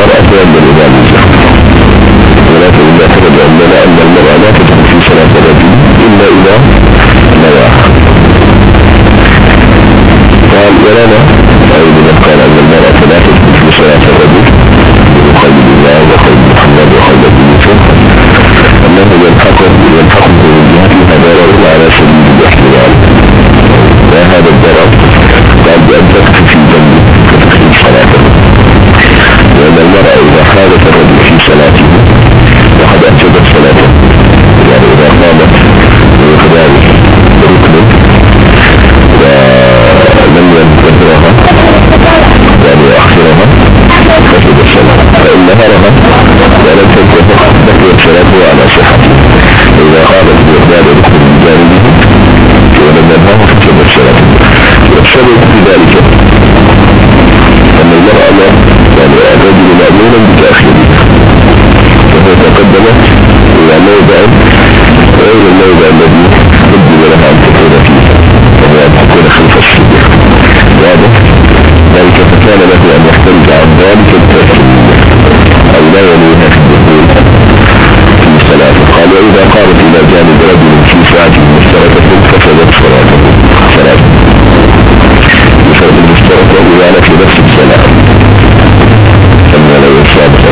المرأة عند الإمام ولكن إذا فرد أننا أن المرأة لا تدخل في صلاة الرجل إلا إذا نواح قال ولنا المرأة إذا حالت الرجل في صلاته. وهو تقدمت إلى موضع غير الموضع الذي قدم لها أن تكون فيه وهو أن تكون خلف الصديق واضح ذلك فكان له أن يحترز عن ذلك التأكيد أو لا يليها في الدخول في صلاته قال وإذا قامت إلى جانب رجل في ساعة مشتركة فسدت صلاته صلاته الصلاة كما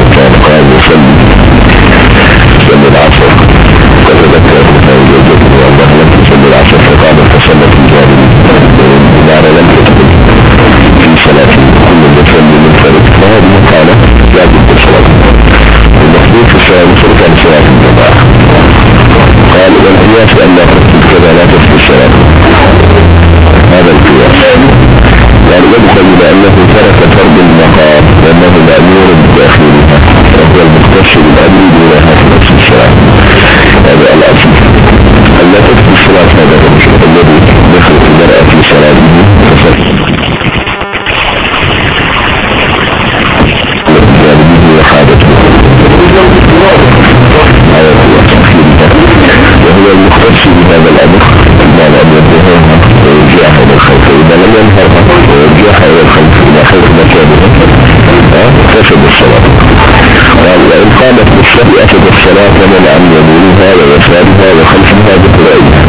ينهرها ويرجعها إلى الخلف إلى خلف مكانها فسد الصلاة قال وإن قامت بالصلاة أفد الصلاة ومن عن يمينها ويسارها وخلفها بقرائها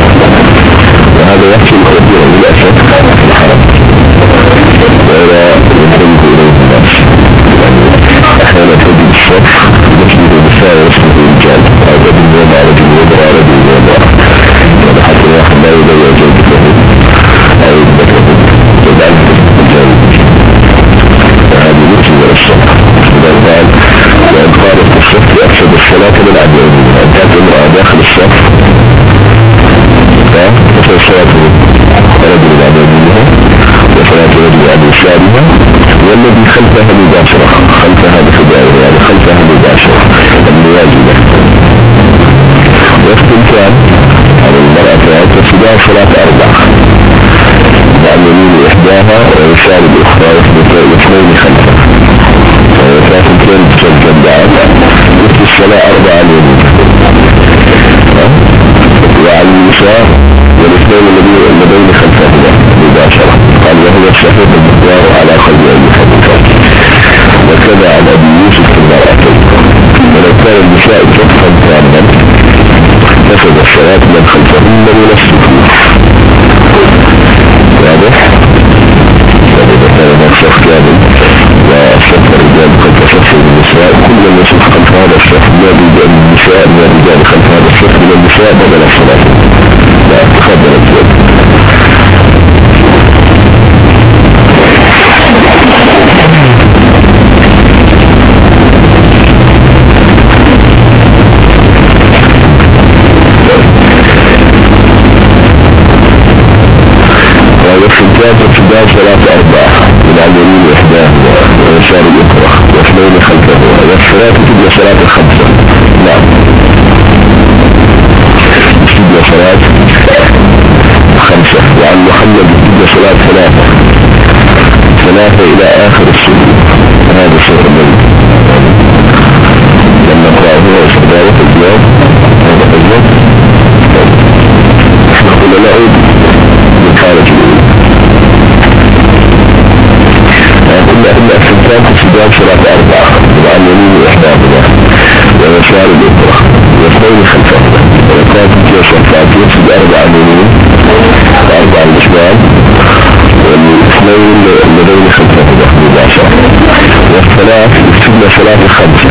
وهذا يحصل كثيرا للأسف في الحرم وإذا ينتبه إليه الناس يعني أحيانا تجد الصف يسجد النساء ويسجد الرجال أو رجل وضع رجل وضع هذا حتى الواحد لا يضيع جودته الصلاة أن كانت امرأة داخل الصف فصل صلاة رجل منها وصلاة رجل يسارها والذي خلفها مباشرة خلفها بخدائر يعني خلفها مباشرة. المواجبة واستمتان على المرأة تفسدها صلاة أربع عن يمين إحداها ويسار الأخرى واثنين خلفها. وثلاثتين تسجد بعد الصلاة أربع عن يمين وعن اليسار والاثنين اللذين خلفهما مباشرة قال وهو الصحيح المختار على قلب أبي حنيفة وكذا عن أبي يوسف في المرأتين ولو كان النساء صفا كاملا. فسد الصلاة من خلفهن من الصفوف واضح؟ يعني إذا كان صف كامل وصف الرجال قد تصف النساء كل من الصف لا بد أن النساء من خلف هذا الصف من النساء بدل الصلاة لا تفضل الزوج ويستنتاج ابتداء صلاة أربعة من اليمين إحداهما ويسار الأخرى واثنين خلفهما والصلاة تبنى صلاة الخمسة نعم. تبنى صلاة خمسة وعن محمد تبنى صلاة ثلاثة. ثلاثة إلى آخر السجود هذا صوت ثلاث يكتبنا ثلاثة خمسة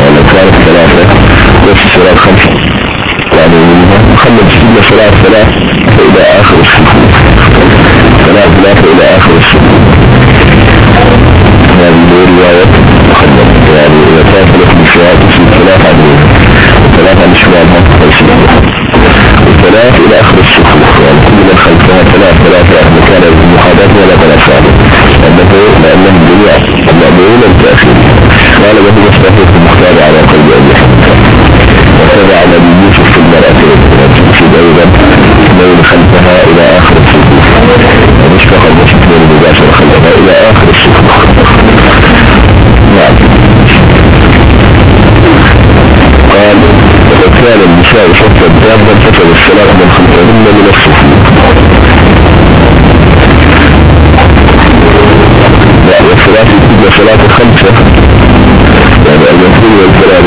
يعني كانت ثلاثة نفس الصلاة خمسة يعني محمد يكتبنا ثلاث ثلاث إلى آخر الصفوف ثلاث ثلاثة إلى آخر الصفوف هذه رواية محمد يعني إذا كانت لكم الشهادة تصير ثلاثة عدوين ثلاثة عن شمالها وثلاث إلى آخر الصفوف يعني كل من خلفها ثلاث ثلاث يعني كان المحاذاة ولا ثلاث لأنه لأنهم جميع المأمورين التأخير قال وهو صحيح المختار على قلب أبي حنيفة. على أبي يوسف في المرأتين وتقصد أيضا من خلفها إلى آخر الصفوف ومشفق المسلم المباشر خلفها إلى آخر الصفوف نعم. قال وقد كان النساء صفا دابا فسد الصلاة من خلفهن من الصفوف لا والصلاة تبقى صلاة خمسة يعني المفروض والكلام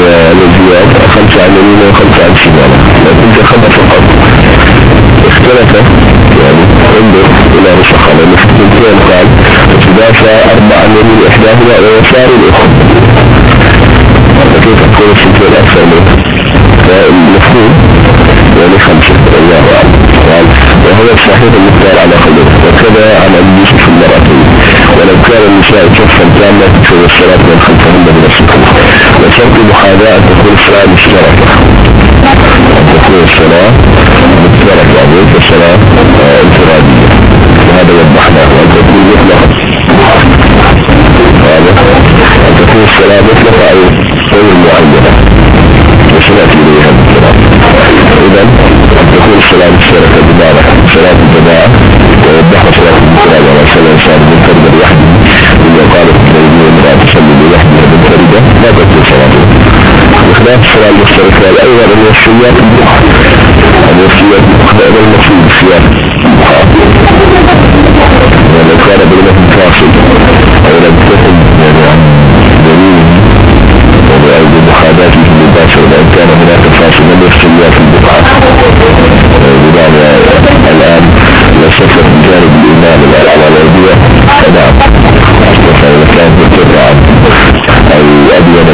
الزياد خمسة عن يمين وخمسة عن شمال لكن خمسة فقط اختلف. يعني انظر إلى نسخة لأن الاثنين قال فتدافع أربع عن يمين إحداهما ويسار الأخرى. كيف تكون السنتين أكثر منه فالمفروض يعني خمسة. الله أعلم. وهو الصحيح المختار على خلقه وكذا عن أبي يوسف. ولو كان النساء كفا تامة تكون الصلاة من خلفهن من الصفوف وشرط المحاذاة تكون الصلاة مشتركة. تكون الصلاة مشتركة. يعني ليس الصلاة انفرادية. وهذا وضحناه. وأن تكون مطلقة هذا. أن تكون الصلاة مطلقة أو غير معينة. وسنأتي إليها إذا أن تكون الصلاة مشتركة بمعنى صلاة الجماعة ووضح صلاة المفرد على صلاة إنسان بخلاف الصلاة المشتركة الأول الوصيات الوصيات مختلف المفروض الصيام ولو كان بينهم فاصل أو لم تكن يعني عن دليل أو بمحاذاته المباشرة لأن كان هناك فاصل يفصل في البقعة بمعنى الآن وصفة جانب الإمام على الأرضية فنعم فإذا كان مرتفعا أو أبين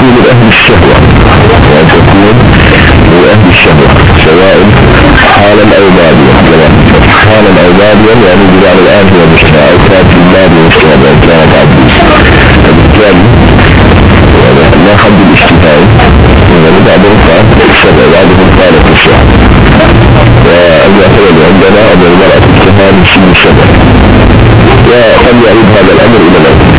تكون لأهل الشهوة. وأن تكون لأهل الشهوة. سواء حالا أو ماضيا حالا أو ماضيا يعني بمعنى الآن هو مشتاع أو كان في الماضي مشتاع وأن كانت فبالتالي لا حد الاشتفاء يعني بعضهم قال السبع بعضهم قال في الشهر والمعتمد عندنا أن المرأة تتهم في السبع وقد يعيد هذا الأمر إلى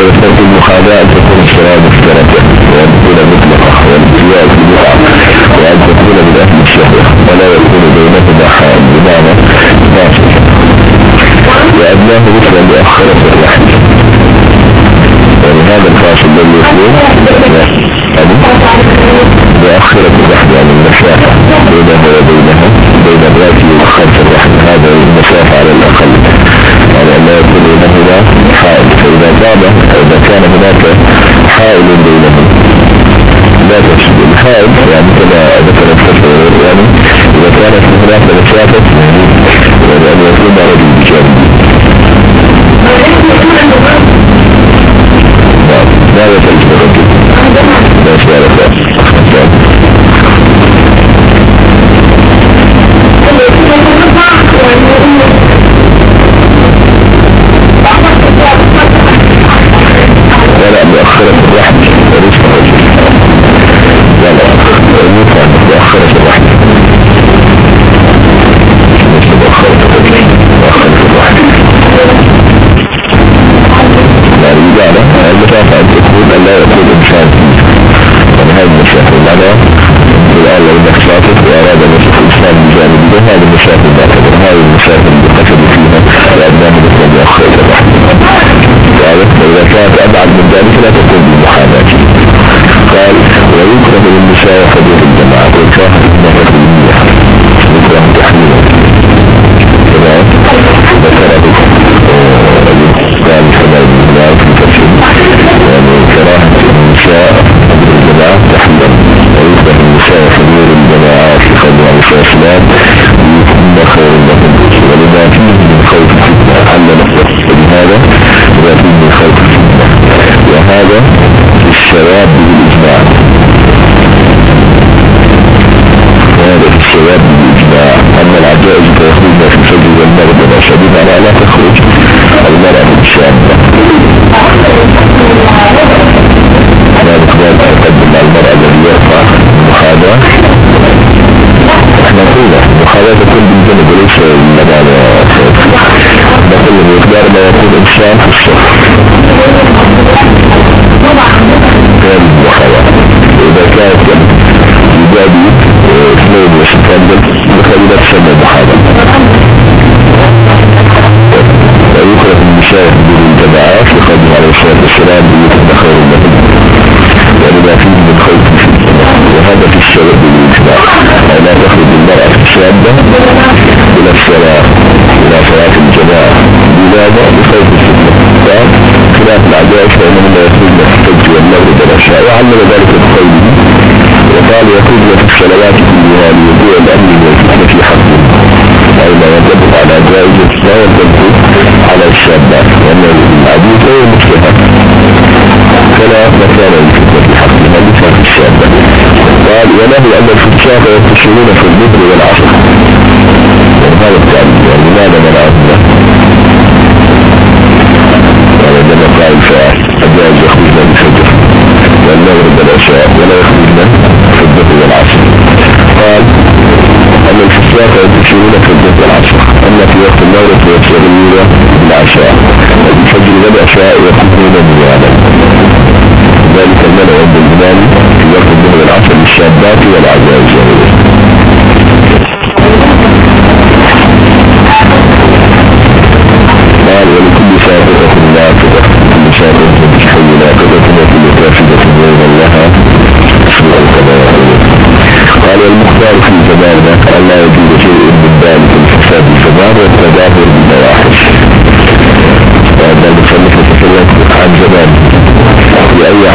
الأول المحاذاة أن تكون الصلاة مفترضة وأن تكون مطلقة في البقعة وأن تكون من أهل الشهوة ولا يكون بينهما حال بمعنى باطل. وأدناه مثل في الرحل يعني هذا الفاصل الذي يكون مؤخرة الرحل يعني المسافة بينه وبينها بين الراتي وخلف الرحل هذا المسافة على الأقل. يعني أن يكون بينهما حائل فإذا هناك حائل بينهم لا تشد الحائل يعني كما ذكر الفتوى يعني إذا كانت هناك مسافة يعني أن يكون رجل بجانب لا يفلت المسافة أن لا يكون إنسان يعني هذه المسافة بمعنى الآن لو إنك ساقط وأراد أن يشوف إنسان بجانب هذه المسافة المعتبرة هذه المسافة اللي قصد فيها لأنها مثل مؤخرة الرحم فإذا كانت أبعد من ذلك لا تكون والشافلات ويكون خير لهم ولما فيه من خوف الفتنة. علم بهذا وما فيه من خوف الفتنة. وهذا الشباب بالإجماع. وهذا الشباب بالإجماع. أما العجائز فيخرجنا في الفجر والمغرب. والعشاء بمعنى لا تخرج الإنسان في الصف كان وحوى إذا كانت يجابي اثنين وستان بخلينا تسمى محاضرة ويكره المشايخ بدون الجماعات لقد عليه الصلاة والسلام بيكون خير لهم ولما فيه من خوف وهذا في السبب بالإجماع أو لا تخرج المرأة الشابة إلى الصلاة. إلى صلاة الجماعة. لماذا بخوف قال خلاف العجائز فإنهم لا يخرجن في الفجر والمغرب والعشاء وعلم ذلك بقوله وقال يخرجن في الصلوات كلها لوضوء الأمن والفتنة في حقهم أي ما ينطبق على جائز لا ينطبق على الشابات وأن العجوز هو مسلمة فلا مكان للفتنة في حقهم ليس في الشابة. قال وله أن الفتشاة يتصلون في الظهر والعصر وهذا يعني لماذا منعهم الظهر والعصر. قال أن الفساق ينتشرون في الظهر والعصر. أما في وقت فيتشرون بالعشاء الفجر والعشاء يخرجون بيانا ذلك المنع عند الإمام في الظهر والعصر للشابات والعجائز قال ولكل سابقة ناقضة كل سابقة تشحي ناقضة وكل لها سوء القضاء قال والمختار في الزمان أن لا يجوز شيء من ذلك الفساد الزمان لأي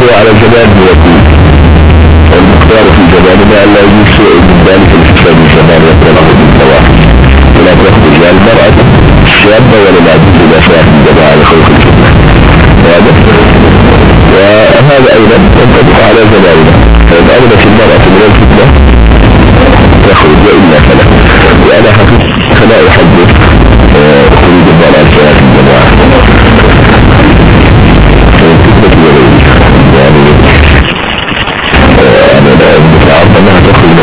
هو على زمان يقول والمقدار في زماننا أن لا شيء من ذلك الفساد الزمان يطلعه بالنواحي ولا تخرج لا المرأة الشابة ولا العجوز إلى صلاة الجماعة الفتنة واضح وهذا أيضا ينطبق على زماننا فإن أردت المرأة من الفتنة تخرج وإلا فلا. وأنا حفظ فلا أحدث خروج المرأة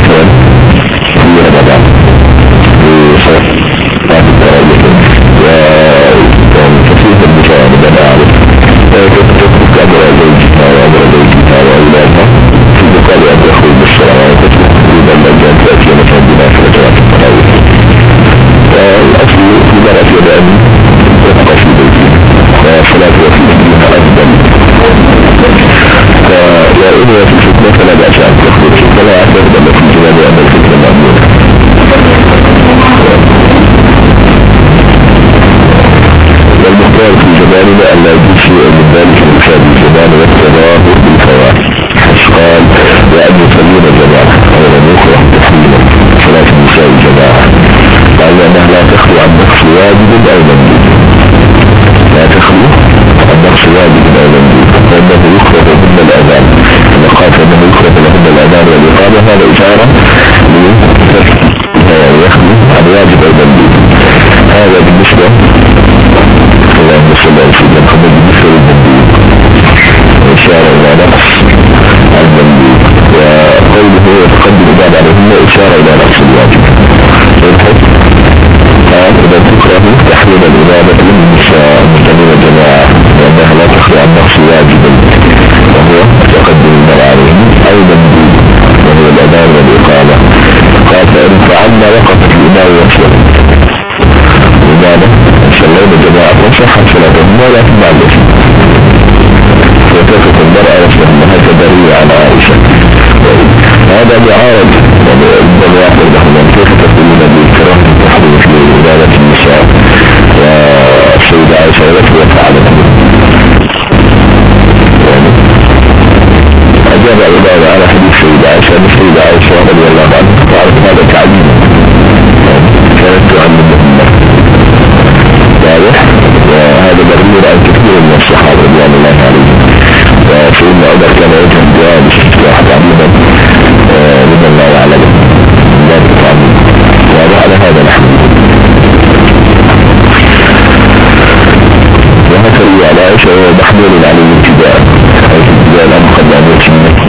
أنها زماننا أن لا يجوز شيء من ذلك الإنسان بالزمان والتظاهر بالفواحش. قال وأن يصلون جماعة أولا يكره تحريما صلاة النساء جماعة قال أنها لا تخلو عن نقص واجب أو مندوب. لا تخلو عن نقص واجب أو مندوب. فإنه يكره ضمن الأذان. كما قال فإنه يكره لهن الأذان والإقامة هذا إشارة يخلو عن واجب أو مندوب. هذا بالنسبة اللهم صل على سيدنا محمد قال إذا تكره تحليل الإبادة للنساء المسلمين جماعة لأنها لا تخلو عن نقص واجب وهو تقدم المرء عليهم أو مندوب وهو الأذان والإقامة قال فإن فعلنا وقفت الإمام وصلت لماذا؟ صلينا جماعة صحت صلاتهم ولكن مع الاسم وتفق المرأة وصلها كبرية على عائشة. هذا معارض يقول لهم كيف تقولون بالكراه تحرم في إبادة النساء. والسيدة عائشة التي وفعلت أجاب العبادة على حديث سيدة عائشة. السيدة عائشة رضي الله عنها تعرف هذا تعليم يقول الكثير من الصحابة رضوان الله عليهم فسيدنا عمر كان يجهد دعاء بالاستفتاح تعليما مما الله يعلم ذلك التعليم وعلى هذا نحن وهكذا على عائشة محمول على الابتداء الابتداء الأمر قد أمرت منك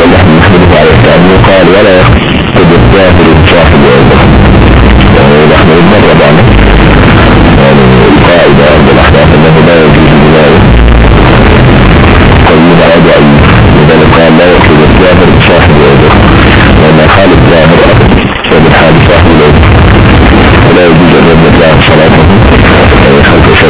ونحن نحمله على التعليم قال ولا يخ يعني خلف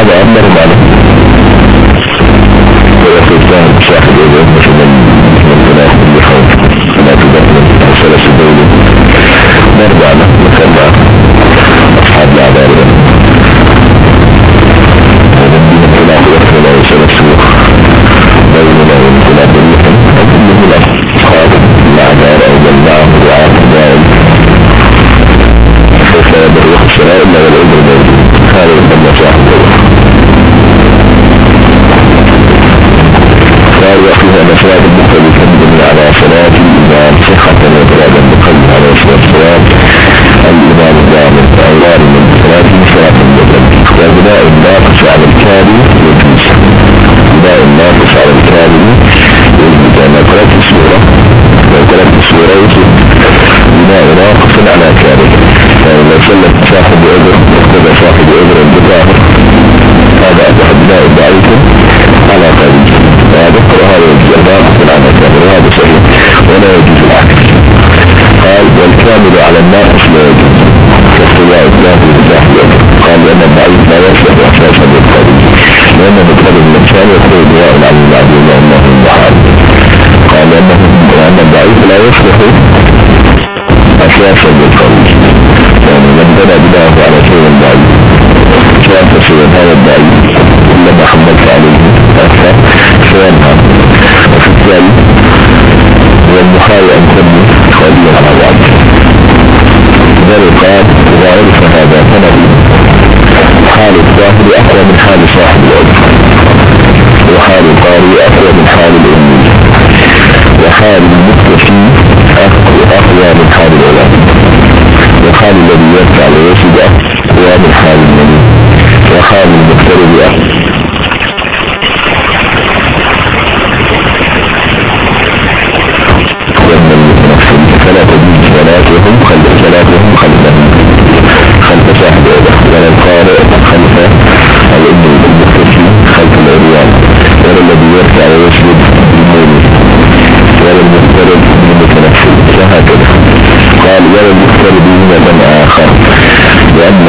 abi emler ibadet Nerede وفيه أن صلاة المقتل تبدل على صلاة الإمام صحة بقلب عليه الصلاة والسلام الإمام الجامع فأولار من صلاة صلاة المقتل وبناء أساسا للقلب يعني من بنى بناه على شيء ضعيف شاف شيئا هذا الضعيف كلما حملت عليه أكثر سينهى وفي الثالث هو المحال أن تبني خاليا على بعض ذلك قال إذا عرف هذا وحال الذي يرفع ويسد أقوى من حال النبي. وحال المقترب المتنفذ فلا تجوز صلاتهم خلف صلاتهم خلفهم خلف صاحب ولا القارئ خلف الأم المختفي خلف العريان. ولا الذي يرفع ويسجد بالمؤمن. ولا بالمتنفذ وهكذا قال ولا المفترض من آخر لأن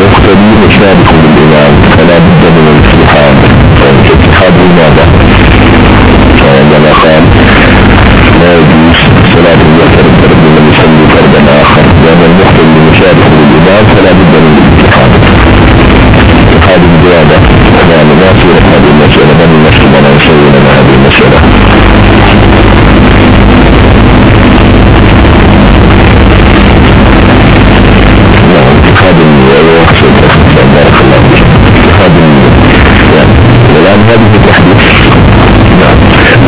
المقتدي مشابك بالإمام فلا بد من الاتحاد. فالاتحاد لماذا؟ فعندما قال لا يجوز صلاة المفترض فرد من يصلي فردا آخر لأن المفترض مشابك بالإمام فلا بد من الاتحاد. اتحاد الزيادة هذه التحديث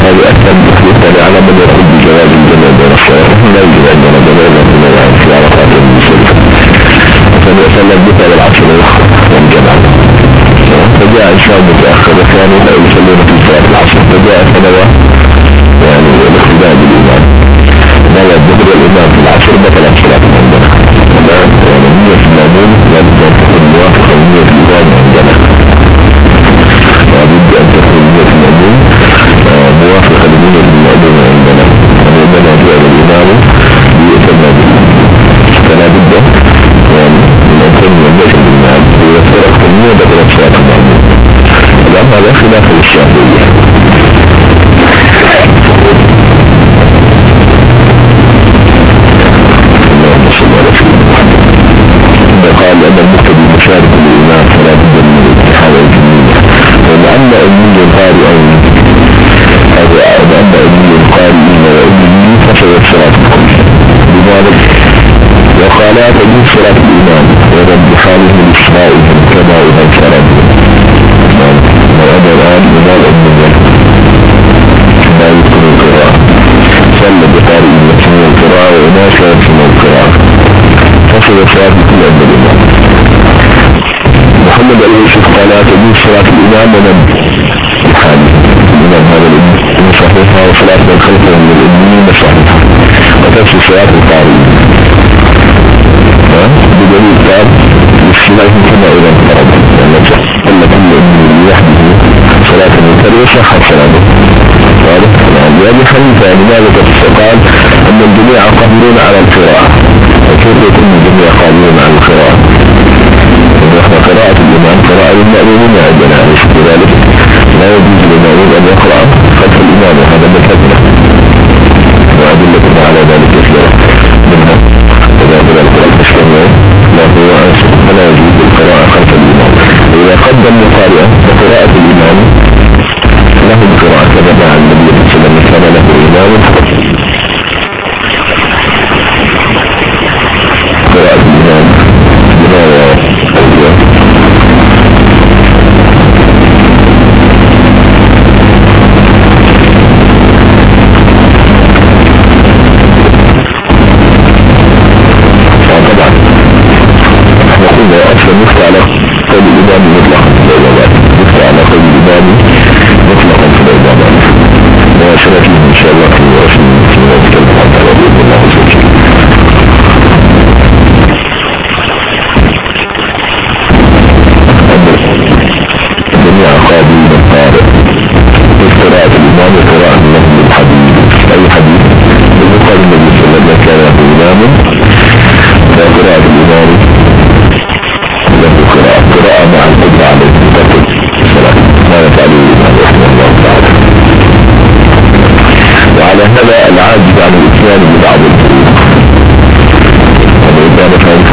هذه أكثر تحديث يعني على من يقول بجواز الجمع بين الصلاة لا يجب عندنا بين الجمع في علاقات المسلمة فمن يصلى بك والعصر والجمع فجاء إنسان متأخر وكان يصلون في صلاة العصر. فجاء فنوى يعني الاقتداء بالإمام نوى الظهر والإمام في العصر. بطلت صلاة عندنا يعني نية المأمون لابد أن تكون موافقة لنية الإمام عندنا محمد عليه الصلاة قال تجوز صلاة الإمام ومن الحالي الإمام هذا الإمام صحيحة وصلاة من خلفه من الإمين صحيحة. وتفسي صلاة القارئ بدليل قال للصلاة كما إذا انفرد لأن كل إمين يحدث صلاة المنكر وصحت صلاته واضح؟ نعم. لأبي حنيفة لماذا قال أن الجميع قادرون على القراءة؟ وكيف يكون الجميع قادرون على القراءة ونحن قراءة الإمام قراءة للمأمومين عندنا أليس كذلك لا يجوز للمأموم أن يقرأ خلف الإمام وهذا مذهبنا العاجز عن الاتيان ببعض الفروق وإذا كان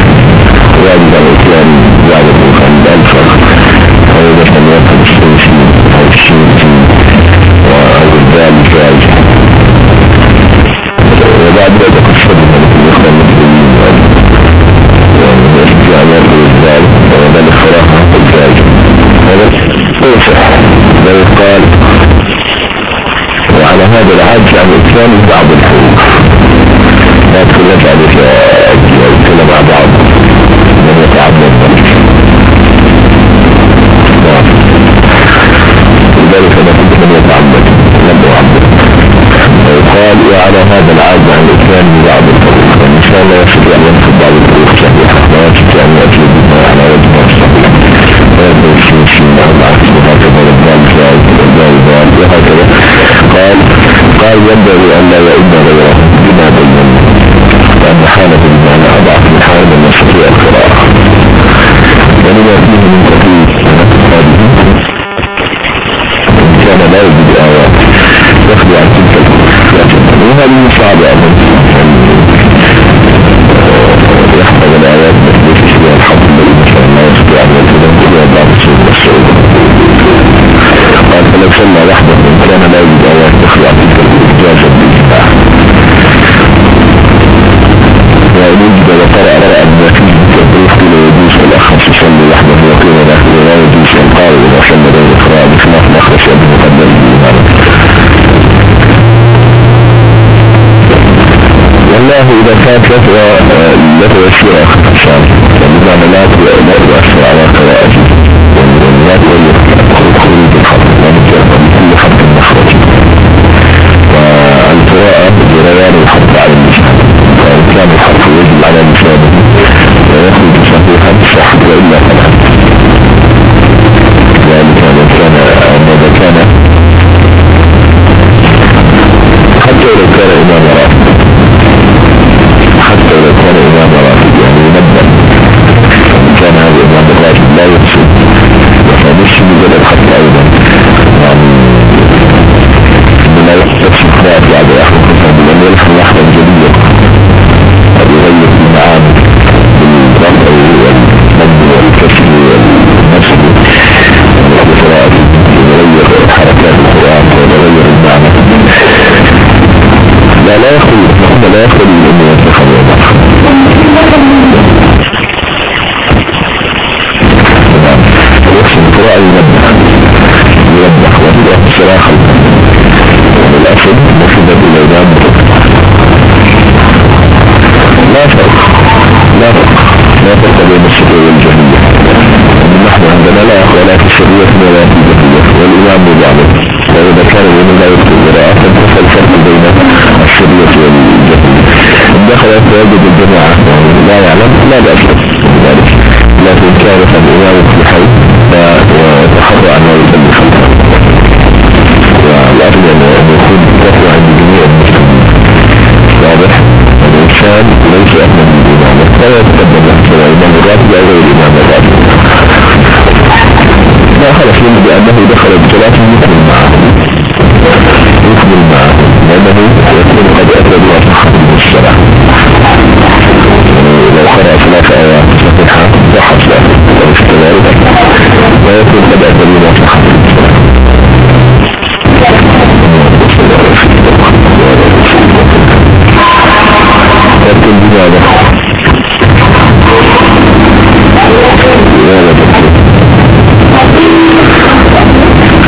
واجب عن الاتيان ببعض الفروق عند الفرق أو إذا كان الشمسي أو الشمسي أو الدال الفاجح وبعد ذلك يصح لا يقال وعلى هذا العجز عن الإسلام بعض الحروف. لا تخلف عليك الكلام مع بعض من يتعبد ذلك. لذلك نقول من يتعبد لم يعبد ويقال وعلى هذا العجز عن الإسلام بعض الحروف. والإنسان لا يستطيع أن قال ينبغي أن لا يؤد غيره بما بين لأن حالة المعنى أضعف من حالة من يستطيع القراءة ولما فيه من تقليد هذه إن كان لا يجد آيات يخلي عن تلك الكتب وهذه صعبة أمام يحفظ الآيات بس فيها الحظ الذي مثلا لا يستطيع أن يلتزم كلها بعض الشيء والسعود قال فلو صلى وحده إن كان لا يجد آيات تخلع تلك والله إذا كانت لا تؤثر أخذ الصالح بمعنى لا تؤثر على قراءته لا تغير فيجد الجماعة لا يعلم لا بأس ذلك لكن كان الإمام في حي ويتحرى أن يصلي خلفه والأفضل أن يكون تقوى عند جميع المسلمين. واضح؟ الإنسان ليس أهلا للإمامة فلا يتقدم له سواء الإمام الراتب أو غير الإمام الراتب لا خلص منه بأنه دخل بصلاة يكمل معه. يكمل معه. لأنه يكون قد أتى بما صحة الصلاة آيات صحيحة صحت له وليس كذلك ويكون بما صحة الصلاة لكن لماذا لماذا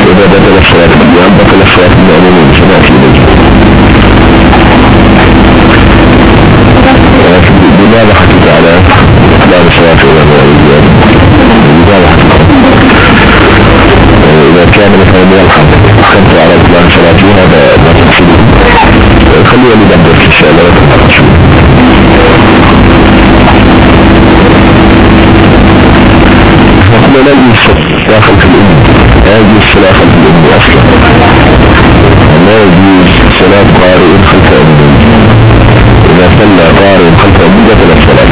إذا بطل الصلاة باليوم بطل الصلاة بالمؤمنين سمعت حكيت على الصلاة والمؤمنين لماذا حكيت إذا كان مثلا يلحق حكمت على إسلام صلاة هذا ما تقصده. خليه يدبر في الشارع إحنا لا يجوز الصلاة خلف الأم لا الصلاة خلف الأم أصلا. لا يجوز صلاة قارئ خلف أم إذا صلى قارئ خلف أم بطل الصلاة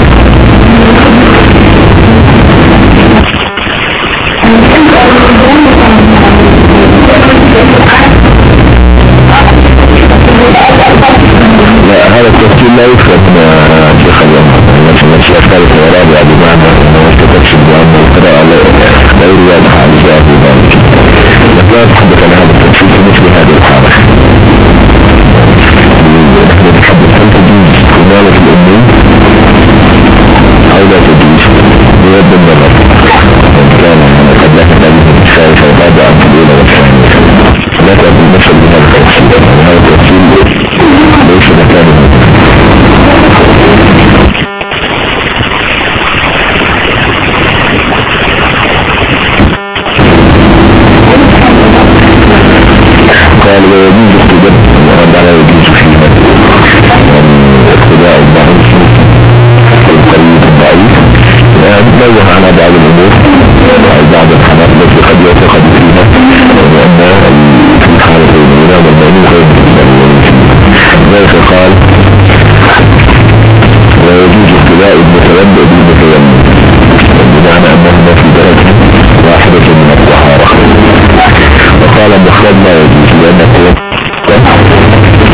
لا هذا التفصيل لا يفهم شيخ اليوم مثلا الشيخ الثالث والرابع بمعنى إنه تكتشف بأن القراءة غير واضحة على مكانه قال ويجوز اقتداء المراد على يجوز فيها اقتداء الضعيف نوه على بعض الأمور أو بعض الحالات التي قد يعتقد فيها وان في الحالة والمعنى غير ذلك قال ويجوز اقتداء المتوضئ بالمتيمم بمعنى انهما في درجة واحدة من الطهارة. وقال محمد لا يجوز لأنه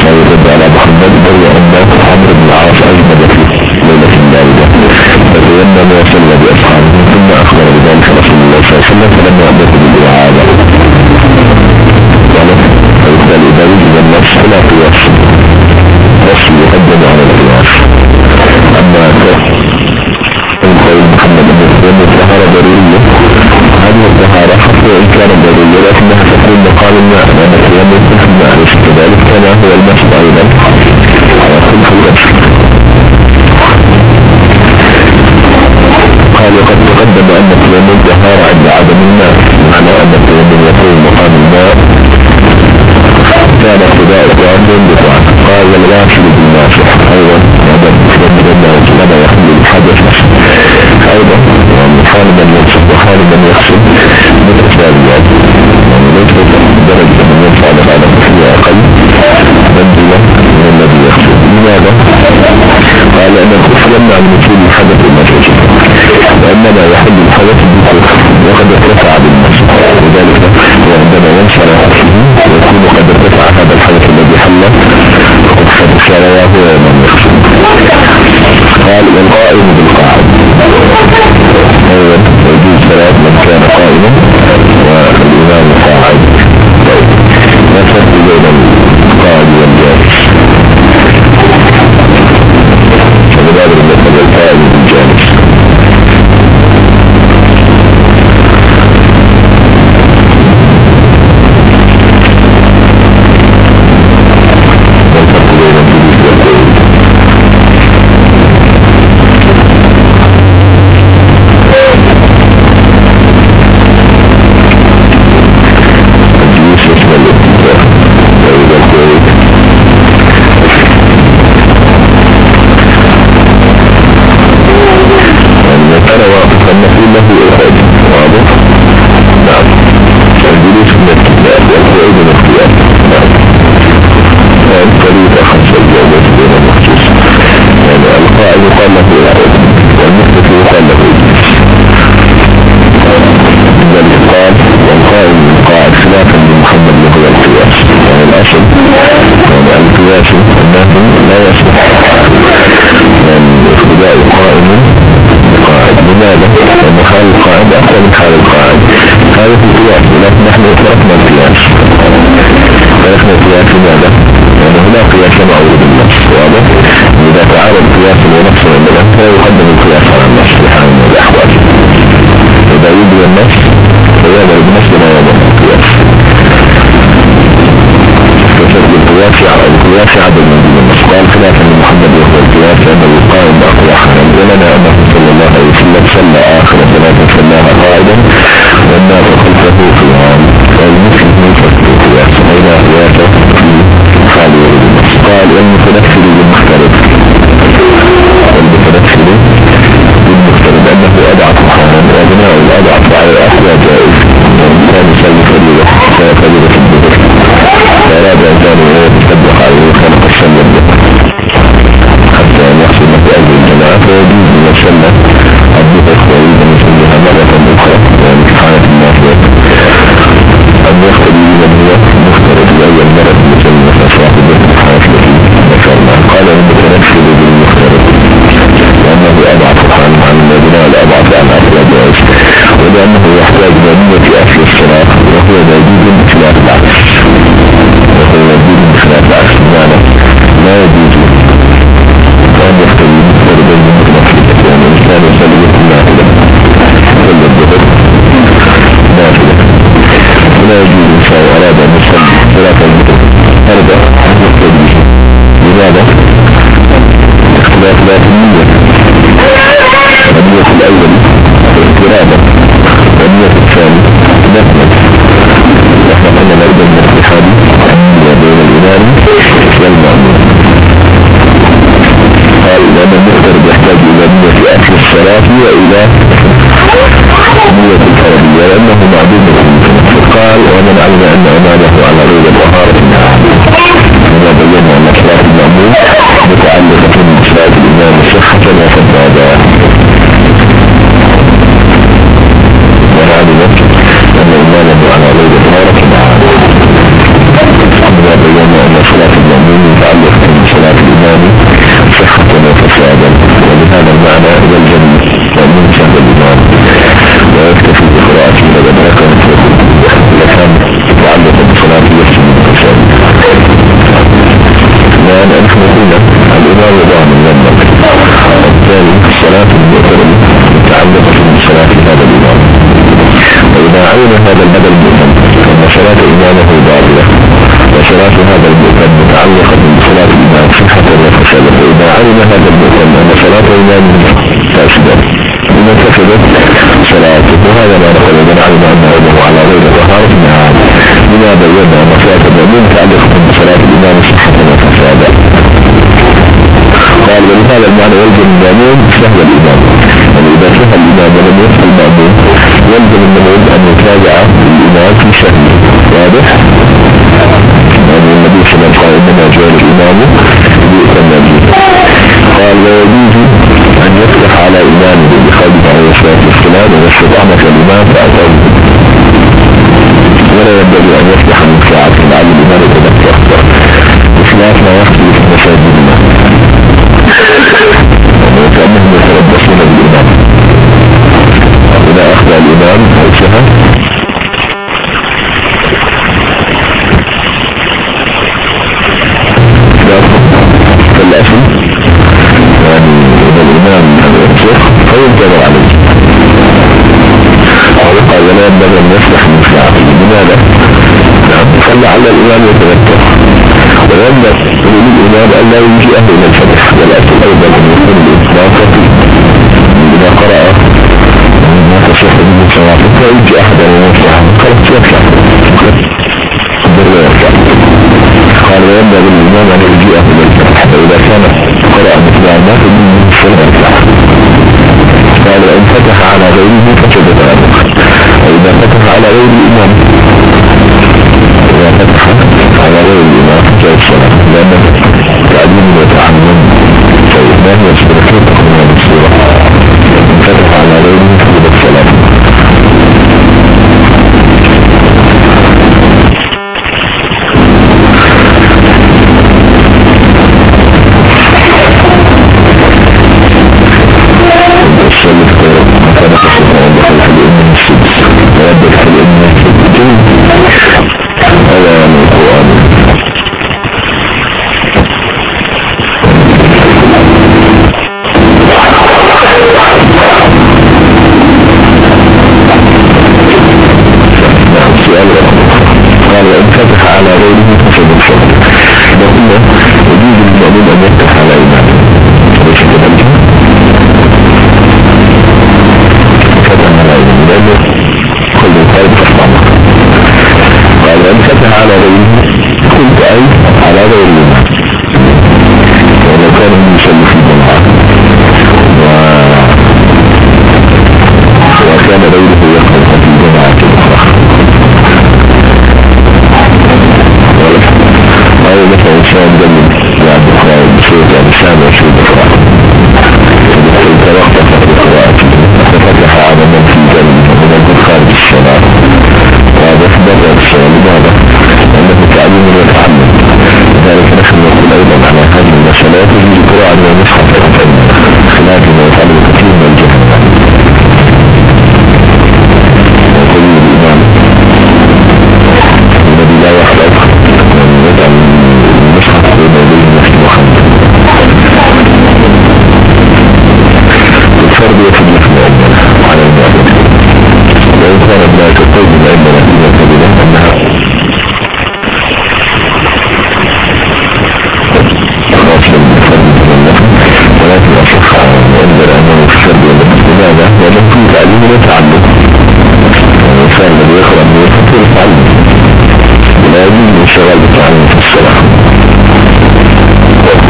لا يرد على محمد بل وأن عمرو بن العاص أجمد في ليلة باردة فتيمم وصلى بأصحابه ثم أخبر بذلك رسول الله صلى الله عليه وسلم فلم يأمره بالإعادة فيقبل إذا وجد النص فلا قياس نص يقدم على القياس أما قول محمد بن سلم الطهارة ضرورية هذه الطهارة حتى وإن كانت ضرورية لكنها تكون مقام الماء لأن التيمم في الماء ليس كذلك كما هو المسجد أيضا على خلف الوجه قال وقد تقدم أن التيمم طهارة عند عدم الماء معنى أن التيمم يكون مقام الماء كان اقتداء التيمم بطعن قال والغاسل بالناصح أيضا هذا مسلم أنه لما يحمل الحدث أيضا يعني حال من يغسل وحال من يغسل متساويات يعني ليس درجة من يفعل هذا فيها أقل. من الذي يغسل لماذا؟ قال أن الكفر من وصول الحدث وإنما يحل الحدث بالكفر وقد ارتفع بالمسجد لذلك وعندما ينشر فيه يكون قد ارتفع هذا الحدث الذي حل. وقد رواه من يغسل قال والقائم بالقاعد أيضا يجوز صلاة من كان قائما والإمام قاعد. طيب. فرق بين لا يصح. لأن الفداء قائم قاعد. لماذا؟ لأن حال القاعد أقوى من حال القاعد. هذا في القياس. ولكن نحن اطلقنا القياس. تركنا القياس لماذا؟ لأن هنا قياس معروض النص واضح؟ إذا تعارض قياس ونص عندنا لا يقدم القياس على النفس في حال من الأحوال إذا يبدو النفس فيبدو النص بما يبدو القياس. فالقياس على القياس عدم وسلم صلى آخر صلاة الصلاة وإلى نية الفردية لأنه معدوم قال ومن علم أن أمامه على غير الطهارة كما بينا أن صلاة المأمون متعلقة بصلاة الإمام صحة وفسادا هنا الإمام ضامن لنا والثاني الصلاة المؤتمن متعلقة بصلاة هذا الإمام. وإذا علم هذا البدل المؤتمن فإن صلاة إمامه باطلة. وصلاة هذا المؤتمن متعلقة بصلاة الإمام صحة وفسادة. فإذا علم هذا المؤتمن أن صلاة إمامه فاسدة. إذا فسدت صلاته وهذا ما نقول من علم أن على غير طهارة نعم لما بينا أن صلاة المؤمن متعلقة بصلاة الإمام صحة وفسادة قال ولهذا المعنى يلزم المأمون سهل الإمام يعني إذا سهل الإمام ولم يسهل المأمون يلزم المأمون أن يتابع الإمام في سهله واضح؟ يعني النبي صلى الله عليه وسلم قال إنما جعل الإمام ليؤتم به قال ويجوز يفتح على إمامه بخلق عليه الصلاة والسلام واستطعمة الإمام فأتوه ولا ينبغي أن يفتح من ساعة لعل الإمام يتذكر بخلاف ما يحصل في مساجدنا فلعل الإمام يتذكر. وينبغي للإمام أن لا يجي أهل إلى الفتح والأسل أيضا يكون الإسلام فيه إذا قرأ ما تصح به صلاة فيجي أحد أن يفتح خلاص يفتح قال وينبغي للإمام أن يجي أهل الفتح فإذا كان قرأ مثل ما فمن الفتح. قال وإن فتح على غيره فسد ذلك وإذا فتح على غير الإمام فتح على غير الإمام الصلاة لأنه تعليم وتعلم فإذا هي سبركة تكون هذه الصورة إن كلام القرآن قال وإن فتح على غيره فسد الفضل وقلنا يجوز للمؤمن أن يفتح على إمامه على غيره كنت أي على غيره ولو كان يصلي في الجماعة وكان غيره يقرأ في الجماعة الأخرى أو مثلا إنسان دم يعني قرأ بصوت يعني سامع صوت قراءة فبالتالي توقف القراءة ففتح على من في ذلك من الدخان بالصلاة لا تجد القراءة من المصحف خلاف ما يفعله كثير من الجهل. الفرد يجب على المعبد وإن كان ذلك قول العلم التعليم ليس عنده الإنسان الذي يقرأ من الفطور يتعلم ولا يجوز شغل بالتعلم في الصلاة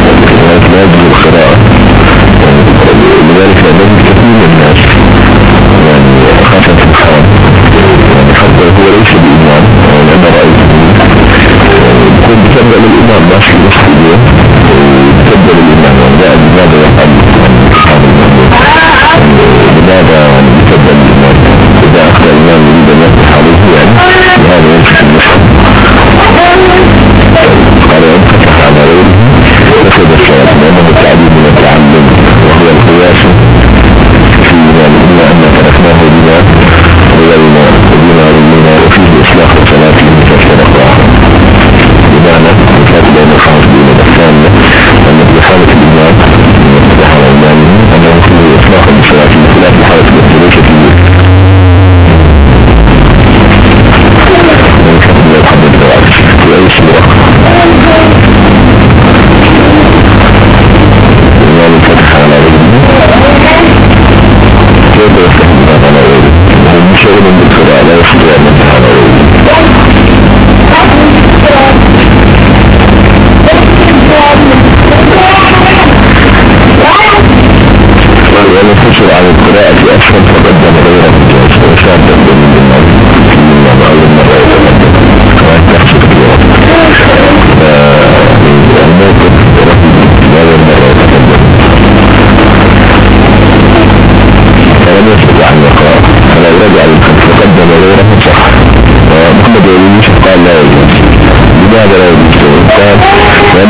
لذلك لا يجوز القراءة لذلك لا يجوز كثير من الناس يعني خاصة في الحرام يعني حتى هو ليس بإمام أنا رأيت بكون بتبدأ للإيمان ماشي مسلمين بتبدأ للإيمان يعني لماذا يفعل لماذا يعني بتبدأ للإمام إذا أخذ الإمام يريد أن يفتح عليه يعني لهذا يمسك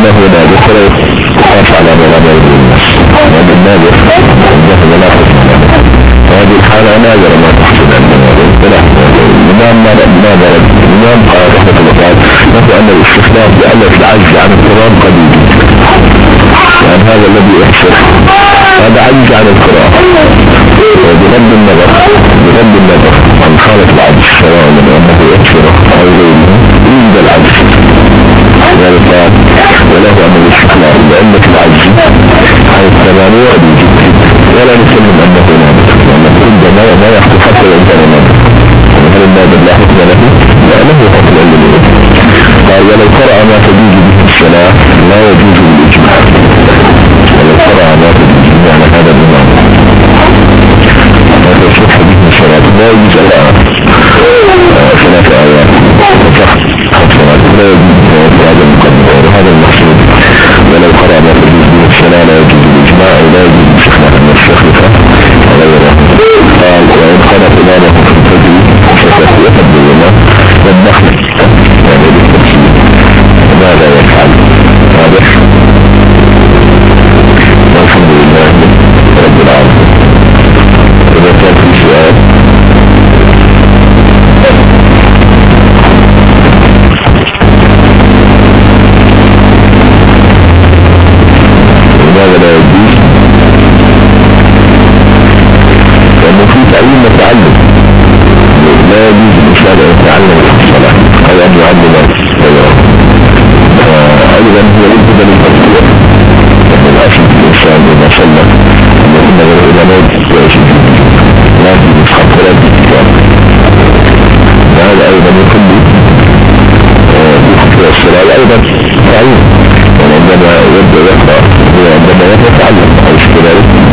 لأنه نادر فلا يخاف هذا النادر فهذه الحالة نادرة ما تحصل عندنا الإمام ماذا الإمام قال رحمة الله تعالى نفع أن الاستخدام بألف العجز عن القرآن قد يعني هذا الذي يحصل هذا عجز عن القراءة وبغض النظر بغض النظر عن حالة العجز سواء من أنه يكثر أو التمام وعدي ولا نسلم أنه نابت لأن ربما ما يحصل حتى لو كان نابت هل النابت لا حكم له؟ لا له حكم له قال ولو قرأ ما تجوز به الصلاة لا يجوز بالإجماع ولو قرأ ما تجوز يعني هذا الإمام. هذا الشرح به الصلاة لا يجوز الآن. ثلاثة آيات وصح حسنات لا يجوز هذا المقدم وهذا المقصود. ولو قرأ ما تجوز به الصلاة لا يجوز بالإجماع ولا يجوز بشخص أن يستخلفه غيره قال وتعلم لا يجوز أن يتعلم الصلاة أو أن يعلم غيره أيضا هو يجب للتفكير لأن الأصل في الإنسان إذا صلى من العلماء يسحق ولا بالكتاب وهذا أيضا يكون في الصلاة. أيضا تعليم. وعندما يبدأ يقرأ هو عندما يقرأ يتعلم. أو كذلك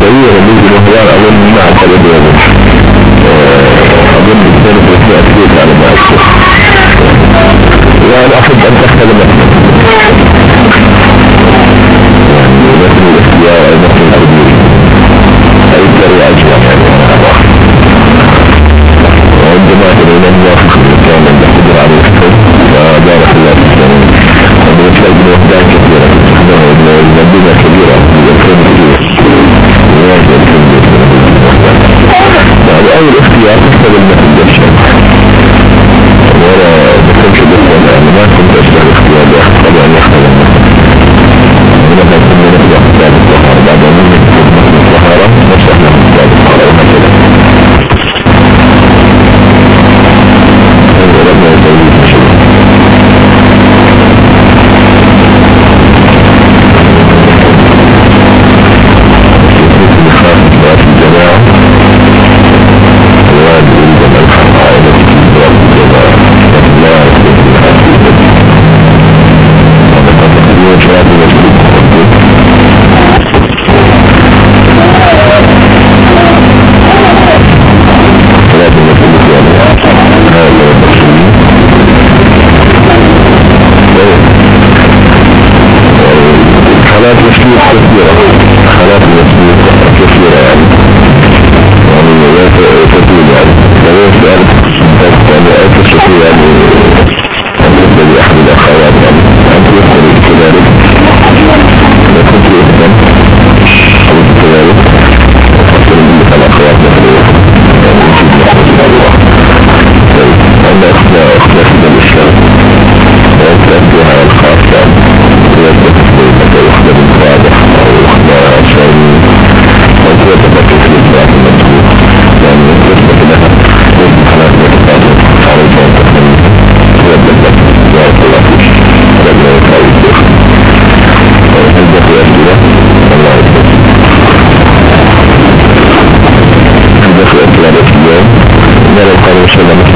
dayı yere bu günahlar alınma akıl ediyormuş ayet diyor. söylemiş